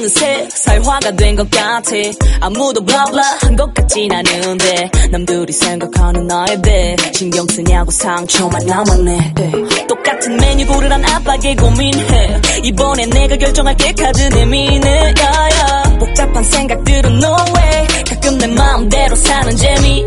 어느새 사회화가 된 것 같아. 아무도 블라블라 한 것 같진 않은데 남들이 생각하는 나에 대해 신경 쓰냐고 상처만 남았네. 똑같은 메뉴 고르란 압박에 고민해. 이번엔 내가 결정할게 카드 내미네. 야야 복잡한 생각들은 no way. 가끔 내 마음대로 사는 재미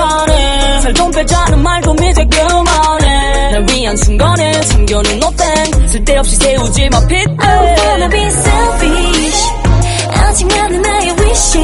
순간에 참겨는 노땡 쓸데없이 세우지 마 핏대 I wanna be selfish. 아직 많은 나의 wish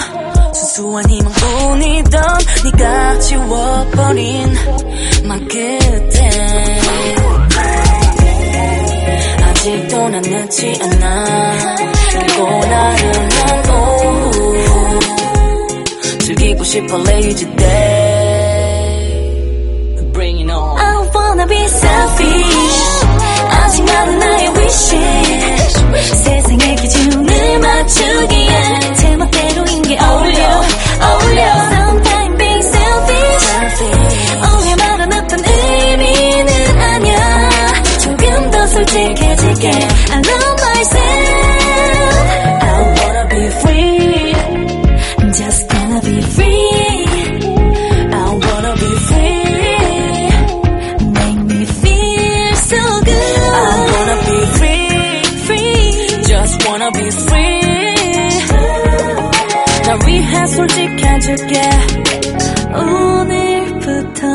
찾겠어 수수한 희망뿐이던 네가 지워버린 맘 끝에 아직도 난 늦지 않아 그리고 나른한 오후 즐기고 싶어 lazy day Bring it on I wanna be selfish 널 위해 솔직해줄게 오늘부터